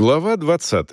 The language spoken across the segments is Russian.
Глава 20.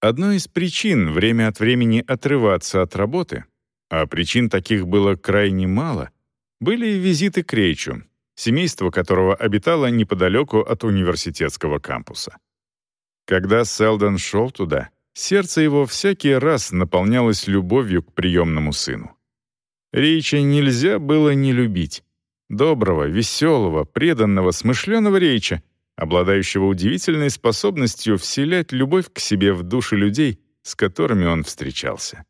Одной из причин время от времени отрываться от работы, а причин таких было крайне мало, были визиты к Рейчу, семейство которого обитало неподалеку от университетского кампуса. Когда Селдон шел туда, сердце его всякий раз наполнялось любовью к приемному сыну. Рейча нельзя было не любить. Доброго, веселого, преданного, смышленого Рейча, обладающего удивительной способностью вселять любовь к себе в души людей, с которыми он встречался.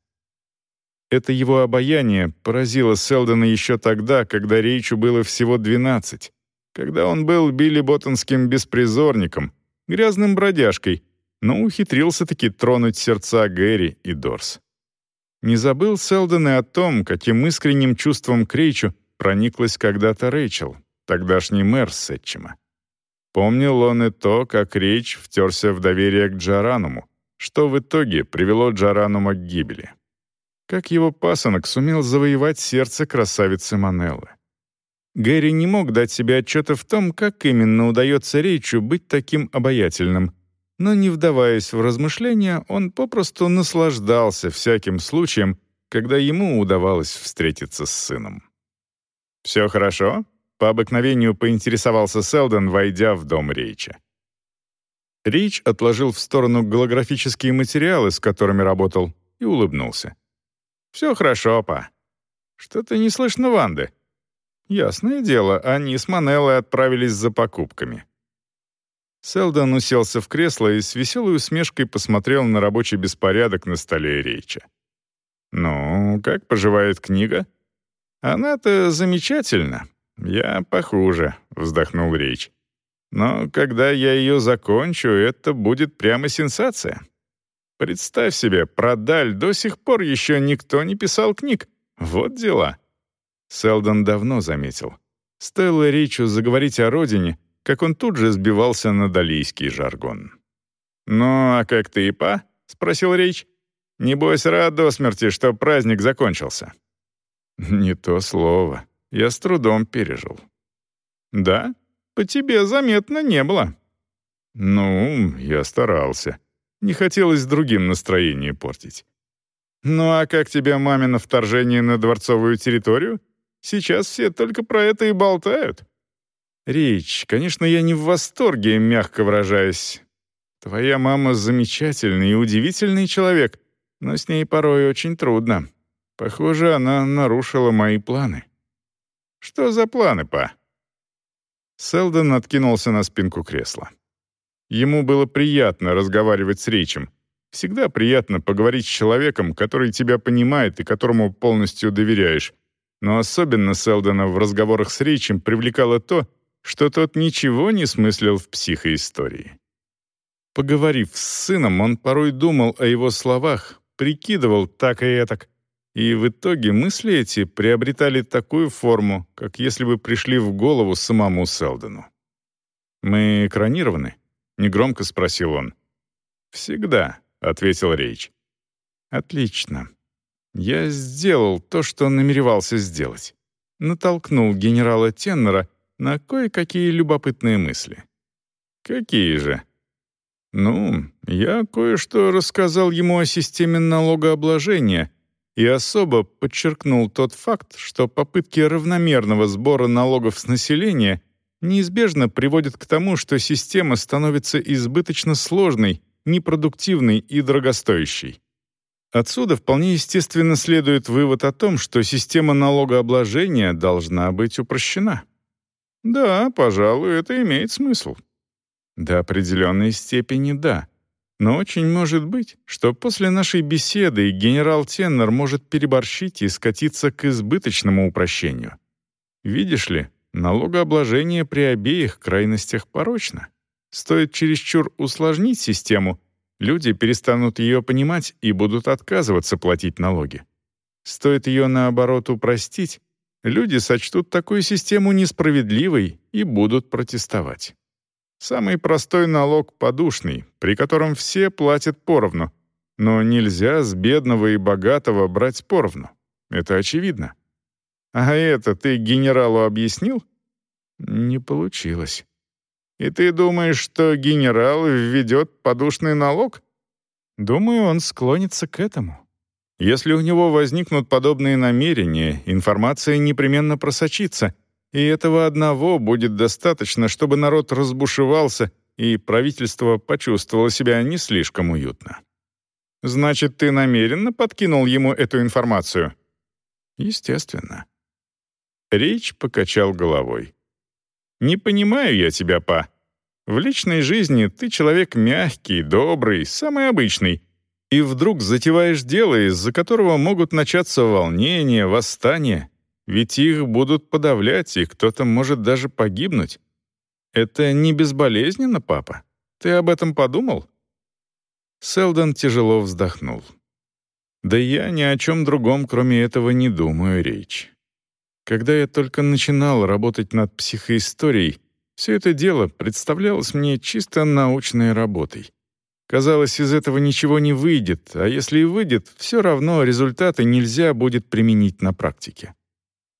Это его обаяние поразило Селдона еще тогда, когда Рейчу было всего 12, когда он был Билли Боттонским беспризорником, грязным бродяжкой, но ухитрился-таки тронуть сердца Гэри и Дорс. Не забыл Селдон и о том, каким искренним чувством к Рейчу прониклась когда-то Рэйчел, тогдашний мэр Сетчима. Помнил он и то, как Рейч втерся в доверие к Джарануму, что в итоге привело Джаранума к гибели. Как его пасынок сумел завоевать сердце красавицы Манеллы. Гэри не мог дать себе отчета в том, как именно удается Рейчу быть таким обаятельным, но не вдаваясь в размышления, он попросту наслаждался всяким случаем, когда ему удавалось встретиться с сыном. «Все хорошо?» — по обыкновению поинтересовался Селдон, войдя в дом Рейча. Рич отложил в сторону голографические материалы, с которыми работал, и улыбнулся. «Все хорошо, па. Что-то не слышно Ванды». «Ясное дело, они с Манеллой отправились за покупками». Селдон уселся в кресло и с веселой усмешкой посмотрел на рабочий беспорядок на столе Рейча. «Ну, как поживает книга?» «Она-то замечательна. Я похуже», — вздохнул Рейч. «Но когда я ее закончу, это будет прямо сенсация. Представь себе, про Даль до сих пор еще никто не писал книг. Вот дела». Селдон давно заметил. Стоило Ричу заговорить о родине, как он тут же сбивался на далийский жаргон. «Ну, а как ты, па?» — спросил Рич. «Небось, рад до смерти, что праздник закончился». «Не то слово. Я с трудом пережил». «Да? По тебе заметно не было». «Ну, я старался. Не хотелось другим настроение портить». «Ну а как тебе мамино вторжение на дворцовую территорию? Сейчас все только про это и болтают». «Рич, конечно, я не в восторге, мягко выражаясь. Твоя мама замечательный и удивительный человек, но с ней порой очень трудно. Похоже, она нарушила мои планы». «Что за планы, па?» Селдон откинулся на спинку кресла. Ему было приятно разговаривать с Ричем. Всегда приятно поговорить с человеком, который тебя понимает и которому полностью доверяешь. Но особенно Селдона в разговорах с Ричем привлекало то, что тот ничего не смыслил в психоистории. Поговорив с сыном, он порой думал о его словах, прикидывал так и этак, и в итоге мысли эти приобретали такую форму, как если бы пришли в голову самому Селдону. «Мы экранированы?» — негромко спросил он. «Всегда», — ответил Рейч. «Отлично. Я сделал то, что намеревался сделать. Натолкнул генерала Теннера на кое-какие любопытные мысли. Какие же? Ну, я кое-что рассказал ему о системе налогообложения и особо подчеркнул тот факт, что попытки равномерного сбора налогов с населения неизбежно приводят к тому, что система становится избыточно сложной, непродуктивной и дорогостоящей. Отсюда вполне естественно следует вывод о том, что система налогообложения должна быть упрощена. Да, пожалуй, это имеет смысл. До определенной степени да. Но очень может быть, что после нашей беседы генерал Теннер может переборщить и скатиться к избыточному упрощению. Видишь ли, налогообложение при обеих крайностях порочно. Стоит чересчур усложнить систему, люди перестанут ее понимать и будут отказываться платить налоги. Стоит ее, наоборот, упростить, Люди сочтут такую систему несправедливой и будут протестовать. Самый простой налог подушный, при котором все платят поровну. Но нельзя с бедного и богатого брать поровну. Это очевидно. А это ты генералу объяснил? Не получилось. И ты думаешь, что генерал введет подушный налог? Думаю, он склонится к этому. Если у него возникнут подобные намерения, информация непременно просочится, и этого одного будет достаточно, чтобы народ разбушевался и правительство почувствовало себя не слишком уютно. Значит, ты намеренно подкинул ему эту информацию? Естественно. Рич покачал головой. «Не понимаю я тебя, па. В личной жизни ты человек мягкий, добрый, самый обычный, и вдруг затеваешь дело, из-за которого могут начаться волнения, восстания, ведь их будут подавлять, и кто-то может даже погибнуть. Это не безболезненно, папа? Ты об этом подумал?» Селдон тяжело вздохнул. «Да я ни о чем другом, кроме этого, не думаю, Рич. Когда я только начинал работать над психоисторией, все это дело представлялось мне чисто научной работой. Казалось, из этого ничего не выйдет, а если и выйдет, все равно результаты нельзя будет применить на практике.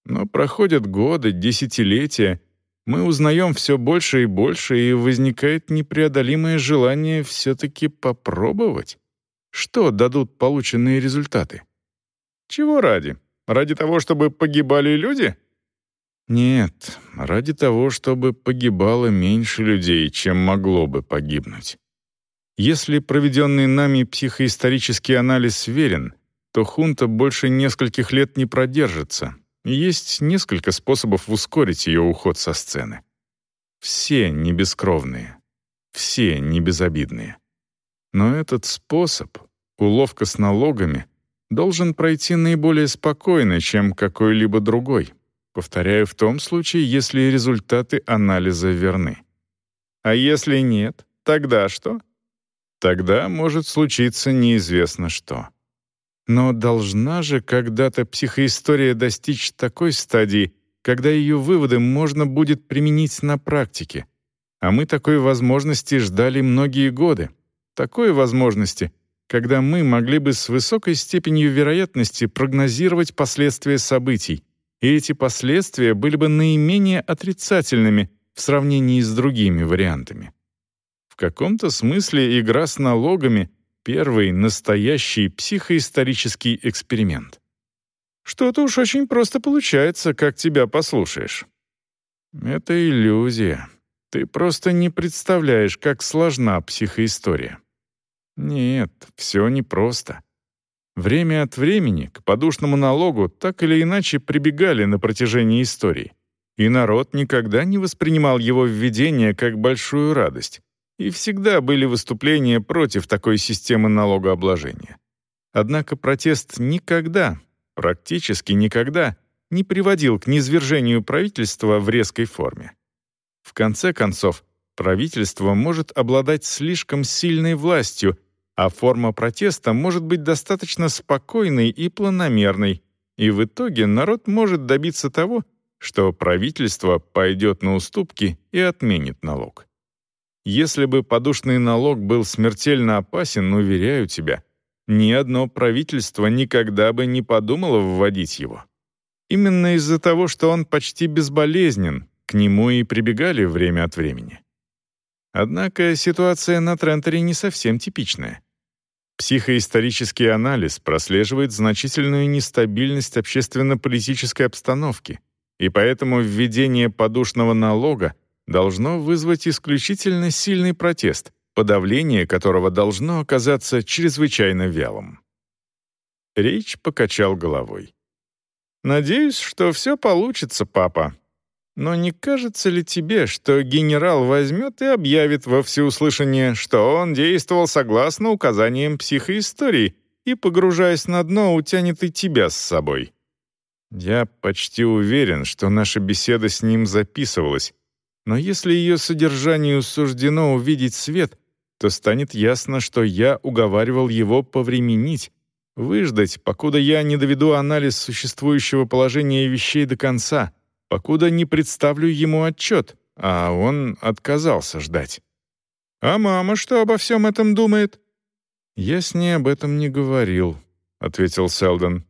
Но проходят годы, десятилетия, мы узнаем все больше и больше, и возникает непреодолимое желание все-таки попробовать. Что дадут полученные результаты? Чего ради? Ради того, чтобы погибали люди? Нет, ради того, чтобы погибало меньше людей, чем могло бы погибнуть. Если проведенный нами психоисторический анализ верен, то хунта больше нескольких лет не продержится. Есть несколько способов ускорить ее уход со сцены. Все не бескровные, все не безобидные. Но этот способ, уловка с налогами, должен пройти наиболее спокойно, чем какой-либо другой. Повторяю, в том случае, если результаты анализа верны. А если нет, тогда что? Тогда может случиться неизвестно что. Но должна же когда-то психоистория достичь такой стадии, когда ее выводы можно будет применить на практике. А мы такой возможности ждали многие годы. Такой возможности — когда мы могли бы с высокой степенью вероятности прогнозировать последствия событий, и эти последствия были бы наименее отрицательными в сравнении с другими вариантами. В каком-то смысле игра с налогами — первый настоящий психоисторический эксперимент. Что-то уж очень просто получается, как тебя послушаешь. Это иллюзия. Ты просто не представляешь, как сложна психоистория. Нет, все непросто. Время от времени к подушному налогу так или иначе прибегали на протяжении истории. И народ никогда не воспринимал его введение как большую радость. И всегда были выступления против такой системы налогообложения. Однако протест никогда, практически никогда, не приводил к низвержению правительства в резкой форме. В конце концов, правительство может обладать слишком сильной властью, а форма протеста может быть достаточно спокойной и планомерной, и в итоге народ может добиться того, что правительство пойдет на уступки и отменит налог. Если бы подушный налог был смертельно опасен, уверяю тебя, ни одно правительство никогда бы не подумало вводить его. Именно из-за того, что он почти безболезнен, к нему и прибегали время от времени. Однако ситуация на Тренторе не совсем типичная. Психоисторический анализ прослеживает значительную нестабильность общественно-политической обстановки, и поэтому введение подушного налога должно вызвать исключительно сильный протест, подавление которого должно оказаться чрезвычайно вялым. Речь покачал головой. «Надеюсь, что все получится, папа. Но не кажется ли тебе, что генерал возьмет и объявит во всеуслышание, что он действовал согласно указаниям психоистории и, погружаясь на дно, утянет и тебя с собой? Я почти уверен, что наша беседа с ним записывалась, но если ее содержанию суждено увидеть свет, то станет ясно, что я уговаривал его повременить, выждать, покуда я не доведу анализ существующего положения вещей до конца — покуда не представлю ему отчет, а он отказался ждать. «А мама что обо всем этом думает?» «Я с ней об этом не говорил», — ответил Селдон.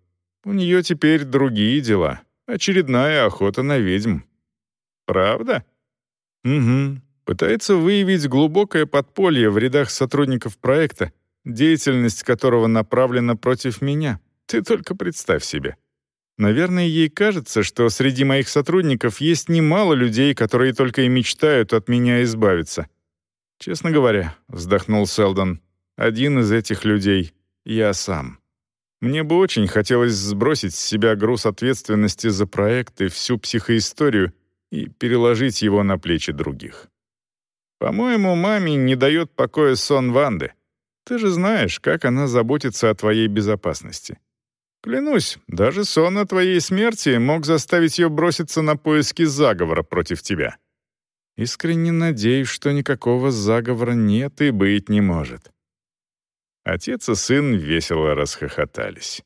«У нее теперь другие дела. Очередная охота на ведьм». «Правда?» «Угу. пытается выявить глубокое подполье в рядах сотрудников проекта, деятельность которого направлена против меня. Ты только представь себе. Наверное, ей кажется, что среди моих сотрудников есть немало людей, которые только и мечтают от меня избавиться. Честно говоря, вздохнул Селдон, один из этих людей — я сам. Мне бы очень хотелось сбросить с себя груз ответственности за проект и всю психоисторию и переложить его на плечи других. По-моему, маме не дает покоя сон Ванды. Ты же знаешь, как она заботится о твоей безопасности. Клянусь, даже сон о твоей смерти мог заставить ее броситься на поиски заговора против тебя. Искренне надеюсь, что никакого заговора нет и быть не может». Отец и сын весело расхохотались.